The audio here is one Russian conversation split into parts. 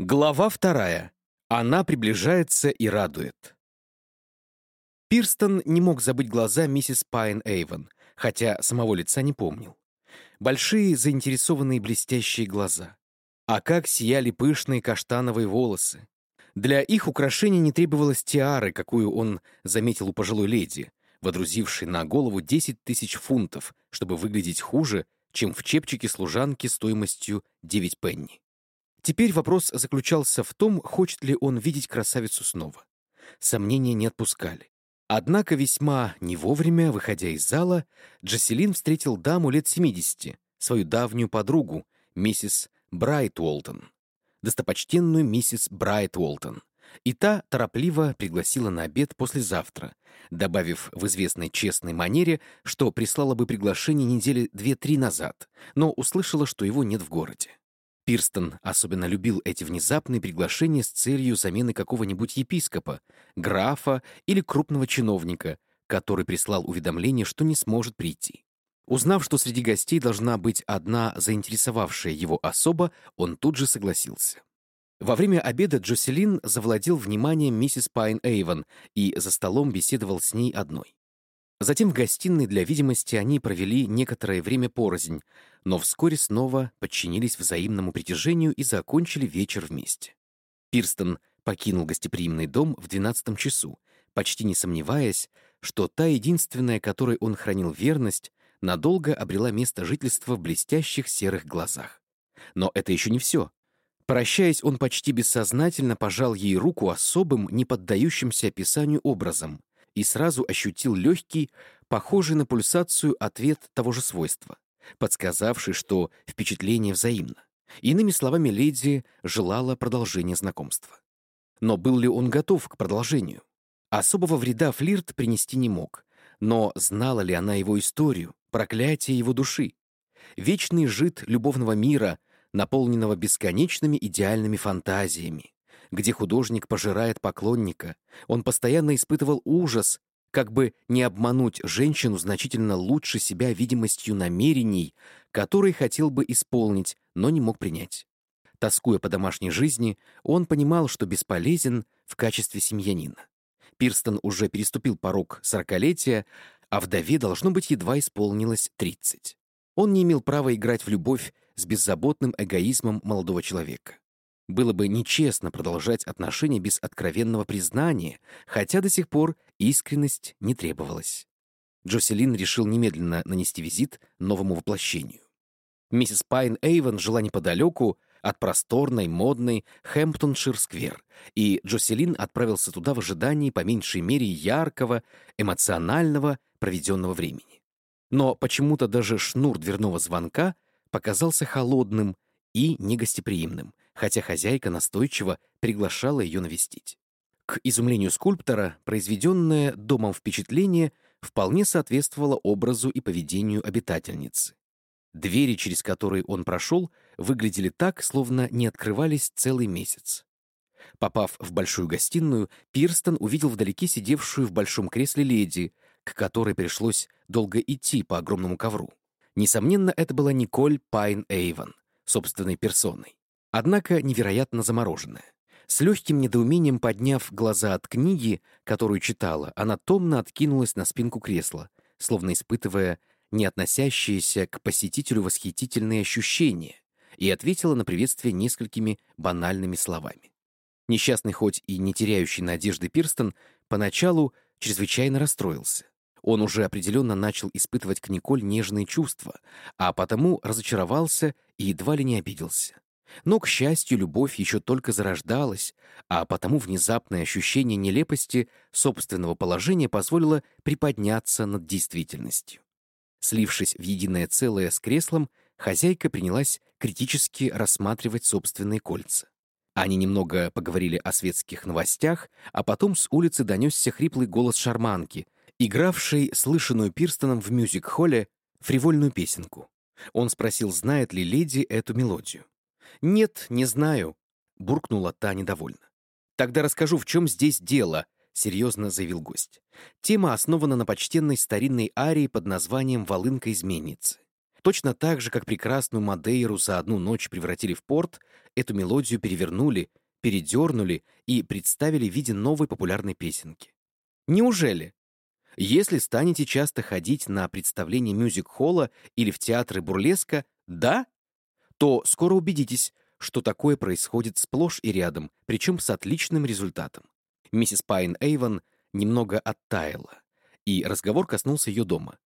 Глава вторая. Она приближается и радует. Пирстон не мог забыть глаза миссис Пайн Эйвен, хотя самого лица не помнил. Большие, заинтересованные блестящие глаза. А как сияли пышные каштановые волосы. Для их украшения не требовалось тиары, какую он заметил у пожилой леди, водрузившей на голову 10 тысяч фунтов, чтобы выглядеть хуже, чем в чепчике служанки стоимостью 9 пенни. Теперь вопрос заключался в том, хочет ли он видеть красавицу снова. Сомнения не отпускали. Однако весьма не вовремя, выходя из зала, Джаселин встретил даму лет 70, свою давнюю подругу, миссис Брайтволтон, достопочтенную миссис Брайтволтон, и та торопливо пригласила на обед послезавтра, добавив в известной честной манере, что прислала бы приглашение недели две-три назад, но услышала, что его нет в городе. Пирстон особенно любил эти внезапные приглашения с целью замены какого-нибудь епископа, графа или крупного чиновника, который прислал уведомление, что не сможет прийти. Узнав, что среди гостей должна быть одна заинтересовавшая его особа, он тут же согласился. Во время обеда Джоселин завладел вниманием миссис Пайн Эйвен и за столом беседовал с ней одной. Затем в гостиной для видимости они провели некоторое время порознь, но вскоре снова подчинились взаимному притяжению и закончили вечер вместе. Пирстон покинул гостеприимный дом в двенадцатом часу, почти не сомневаясь, что та единственная, которой он хранил верность, надолго обрела место жительства в блестящих серых глазах. Но это еще не все. Прощаясь, он почти бессознательно пожал ей руку особым, не поддающимся описанию образом, и сразу ощутил легкий, похожий на пульсацию ответ того же свойства, подсказавший, что впечатление взаимно. Иными словами, леди желала продолжения знакомства. Но был ли он готов к продолжению? Особого вреда флирт принести не мог, но знала ли она его историю, проклятие его души? Вечный жид любовного мира, наполненного бесконечными идеальными фантазиями, где художник пожирает поклонника, он постоянно испытывал ужас, как бы не обмануть женщину значительно лучше себя видимостью намерений, которые хотел бы исполнить, но не мог принять. Тоскуя по домашней жизни, он понимал, что бесполезен в качестве семьянина. Пирстон уже переступил порог сорокалетия, а вдове, должно быть, едва исполнилось тридцать. Он не имел права играть в любовь с беззаботным эгоизмом молодого человека. Было бы нечестно продолжать отношения без откровенного признания, хотя до сих пор искренность не требовалась. Джоселин решил немедленно нанести визит новому воплощению. Миссис Пайн Эйвен жила неподалеку от просторной, модной Хэмптоншир-сквер, и Джоселин отправился туда в ожидании по меньшей мере яркого, эмоционального, проведенного времени. Но почему-то даже шнур дверного звонка показался холодным и негостеприимным, хотя хозяйка настойчиво приглашала ее навестить. К изумлению скульптора, произведенное домом впечатление вполне соответствовало образу и поведению обитательницы. Двери, через которые он прошел, выглядели так, словно не открывались целый месяц. Попав в большую гостиную, Пирстон увидел вдалеке сидевшую в большом кресле леди, к которой пришлось долго идти по огромному ковру. Несомненно, это была Николь Пайн Эйвен, собственной персоной однако невероятно замороженная. С легким недоумением подняв глаза от книги, которую читала, она томно откинулась на спинку кресла, словно испытывая не относящиеся к посетителю восхитительные ощущения, и ответила на приветствие несколькими банальными словами. Несчастный, хоть и не теряющий надежды Пирстон, поначалу чрезвычайно расстроился. Он уже определенно начал испытывать к Николь нежные чувства, а потому разочаровался и едва ли не обиделся. Но, к счастью, любовь еще только зарождалась, а потому внезапное ощущение нелепости собственного положения позволило приподняться над действительностью. Слившись в единое целое с креслом, хозяйка принялась критически рассматривать собственные кольца. Они немного поговорили о светских новостях, а потом с улицы донесся хриплый голос шарманки, игравшей слышанную Пирстоном в мюзик-холле фривольную песенку. Он спросил, знает ли леди эту мелодию. «Нет, не знаю», — буркнула та недовольно. «Тогда расскажу, в чем здесь дело», — серьезно заявил гость. Тема основана на почтенной старинной арии под названием «Волынка изменницы». Точно так же, как прекрасную Мадейру за одну ночь превратили в порт, эту мелодию перевернули, передернули и представили в виде новой популярной песенки. Неужели? Если станете часто ходить на представления мюзик-холла или в театры бурлеска, да, то скоро убедитесь, что такое происходит сплошь и рядом, причем с отличным результатом. Миссис Пайн Эйвон немного оттаяла, и разговор коснулся ее дома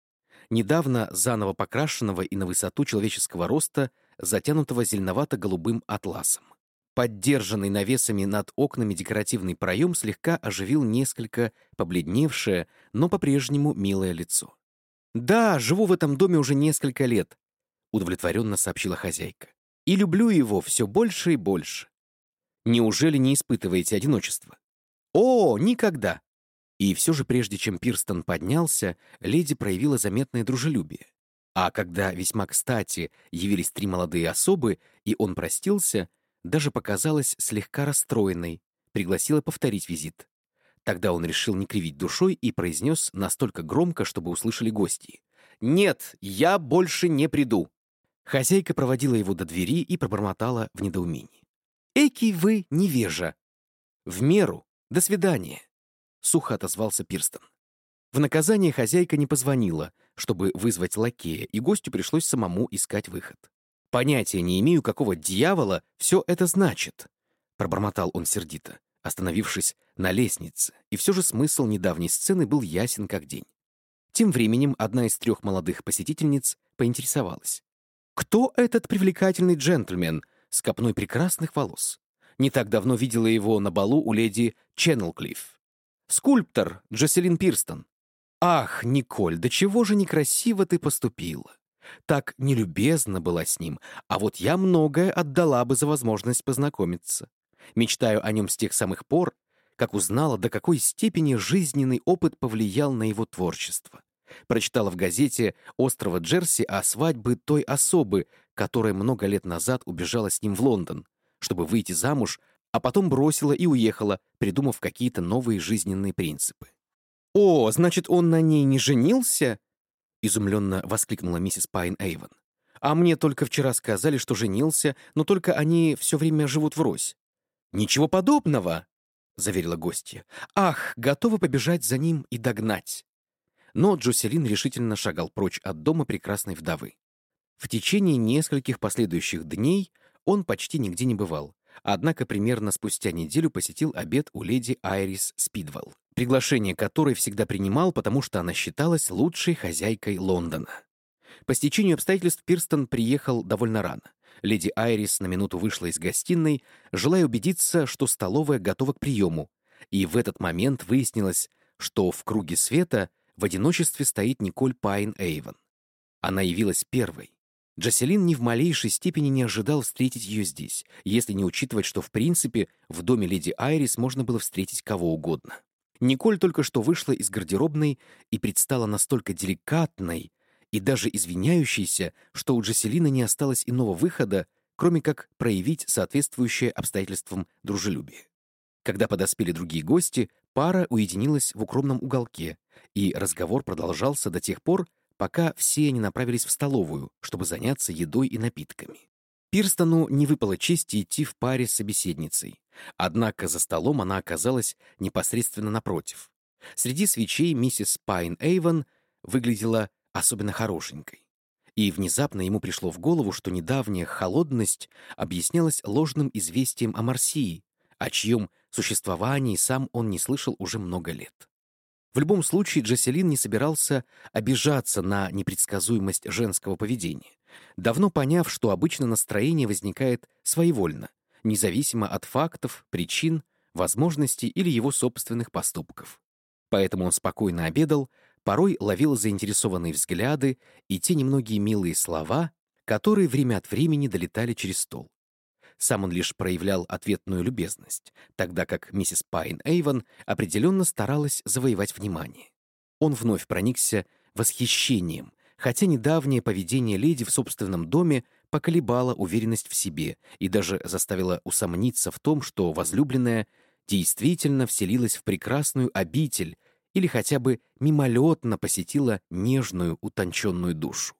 недавно заново покрашенного и на высоту человеческого роста, затянутого зеленовато-голубым атласом. Поддержанный навесами над окнами декоративный проем слегка оживил несколько побледневшее, но по-прежнему милое лицо. «Да, живу в этом доме уже несколько лет», — удовлетворенно сообщила хозяйка. «И люблю его все больше и больше. Неужели не испытываете одиночество?» «О, никогда!» И все же прежде чем Пирстон поднялся, леди проявила заметное дружелюбие. А когда весьма кстати явились три молодые особы, и он простился, даже показалась слегка расстроенной, пригласила повторить визит. Тогда он решил не кривить душой и произнес настолько громко, чтобы услышали гости. «Нет, я больше не приду!» Хозяйка проводила его до двери и пробормотала в недоумении. «Эки вы невежа!» «В меру! До свидания!» — сухо отозвался Пирстон. В наказание хозяйка не позвонила, чтобы вызвать лакея, и гостю пришлось самому искать выход. «Понятия не имею, какого дьявола все это значит», — пробормотал он сердито, остановившись на лестнице, и все же смысл недавней сцены был ясен как день. Тем временем одна из трех молодых посетительниц поинтересовалась. «Кто этот привлекательный джентльмен с копной прекрасных волос? Не так давно видела его на балу у леди Ченнелклифф. Скульптор Джоселин Пирстон. Ах, Николь, до чего же некрасиво ты поступила. Так нелюбезно была с ним, а вот я многое отдала бы за возможность познакомиться. Мечтаю о нем с тех самых пор, как узнала, до какой степени жизненный опыт повлиял на его творчество. Прочитала в газете «Острова Джерси» о свадьбе той особы, которая много лет назад убежала с ним в Лондон, чтобы выйти замуж а потом бросила и уехала, придумав какие-то новые жизненные принципы. «О, значит, он на ней не женился?» — изумленно воскликнула миссис Пайн Эйвен. «А мне только вчера сказали, что женился, но только они все время живут врозь». «Ничего подобного!» — заверила гостья. «Ах, готова побежать за ним и догнать!» Но Джоселин решительно шагал прочь от дома прекрасной вдовы. В течение нескольких последующих дней он почти нигде не бывал, однако примерно спустя неделю посетил обед у леди Айрис Спидвелл, приглашение которой всегда принимал, потому что она считалась лучшей хозяйкой Лондона. По стечению обстоятельств Пирстон приехал довольно рано. Леди Айрис на минуту вышла из гостиной, желая убедиться, что столовая готова к приему, и в этот момент выяснилось, что в круге света в одиночестве стоит Николь Пайн Эйвен. Она явилась первой, Джаселин ни в малейшей степени не ожидал встретить ее здесь, если не учитывать, что, в принципе, в доме леди Айрис можно было встретить кого угодно. Николь только что вышла из гардеробной и предстала настолько деликатной и даже извиняющейся, что у Джаселина не осталось иного выхода, кроме как проявить соответствующее обстоятельствам дружелюбие. Когда подоспели другие гости, пара уединилась в укромном уголке, и разговор продолжался до тех пор, пока все они направились в столовую, чтобы заняться едой и напитками. Пирстону не выпало чести идти в паре с собеседницей, однако за столом она оказалась непосредственно напротив. Среди свечей миссис Пайн Эйвен выглядела особенно хорошенькой. И внезапно ему пришло в голову, что недавняя холодность объяснялась ложным известием о Марсии, о чьем существовании сам он не слышал уже много лет. В любом случае, Джаселин не собирался обижаться на непредсказуемость женского поведения, давно поняв, что обычно настроение возникает своевольно, независимо от фактов, причин, возможностей или его собственных поступков. Поэтому он спокойно обедал, порой ловил заинтересованные взгляды и те немногие милые слова, которые время от времени долетали через стол. Сам он лишь проявлял ответную любезность, тогда как миссис Пайн Эйвон определенно старалась завоевать внимание. Он вновь проникся восхищением, хотя недавнее поведение леди в собственном доме поколебало уверенность в себе и даже заставило усомниться в том, что возлюбленная действительно вселилась в прекрасную обитель или хотя бы мимолетно посетила нежную, утонченную душу.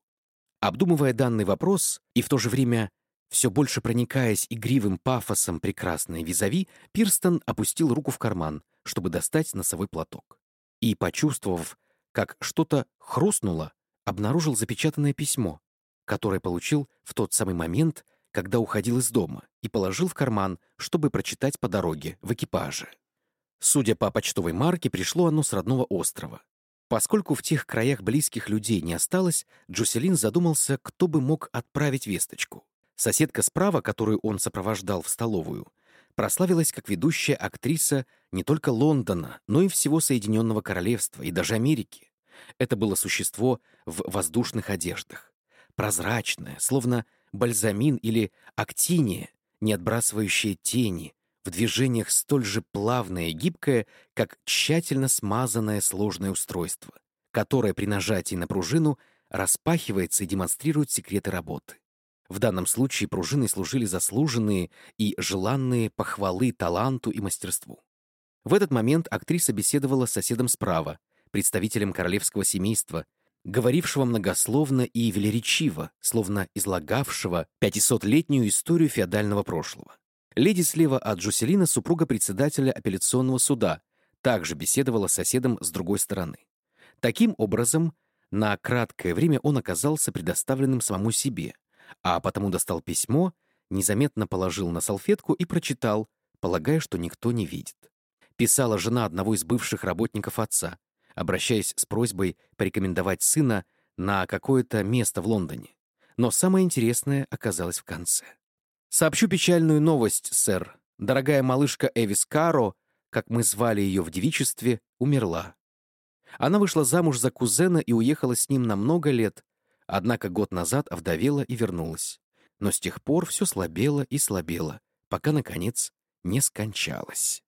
Обдумывая данный вопрос и в то же время все больше проникаясь игривым пафосом прекрасной визави, Пирстон опустил руку в карман, чтобы достать носовой платок. И, почувствовав, как что-то хрустнуло, обнаружил запечатанное письмо, которое получил в тот самый момент, когда уходил из дома, и положил в карман, чтобы прочитать по дороге в экипаже. Судя по почтовой марке, пришло оно с родного острова. Поскольку в тех краях близких людей не осталось, Джуселин задумался, кто бы мог отправить весточку. Соседка справа, которую он сопровождал в столовую, прославилась как ведущая актриса не только Лондона, но и всего Соединенного Королевства и даже Америки. Это было существо в воздушных одеждах. Прозрачное, словно бальзамин или актиния, не отбрасывающее тени, в движениях столь же плавное и гибкое, как тщательно смазанное сложное устройство, которое при нажатии на пружину распахивается и демонстрирует секреты работы. В данном случае пружины служили заслуженные и желанные похвалы таланту и мастерству. В этот момент актриса беседовала с соседом справа, представителем королевского семейства, говорившего многословно и велеречиво, словно излагавшего 500-летнюю историю феодального прошлого. Леди слева от Джуселина, супруга председателя апелляционного суда, также беседовала с соседом с другой стороны. Таким образом, на краткое время он оказался предоставленным самому себе — а потому достал письмо, незаметно положил на салфетку и прочитал, полагая, что никто не видит. Писала жена одного из бывших работников отца, обращаясь с просьбой порекомендовать сына на какое-то место в Лондоне. Но самое интересное оказалось в конце. «Сообщу печальную новость, сэр. Дорогая малышка Эвис Каро, как мы звали ее в девичестве, умерла. Она вышла замуж за кузена и уехала с ним на много лет, Однако год назад овдовела и вернулась. Но с тех пор все слабело и слабело, пока, наконец, не скончалась.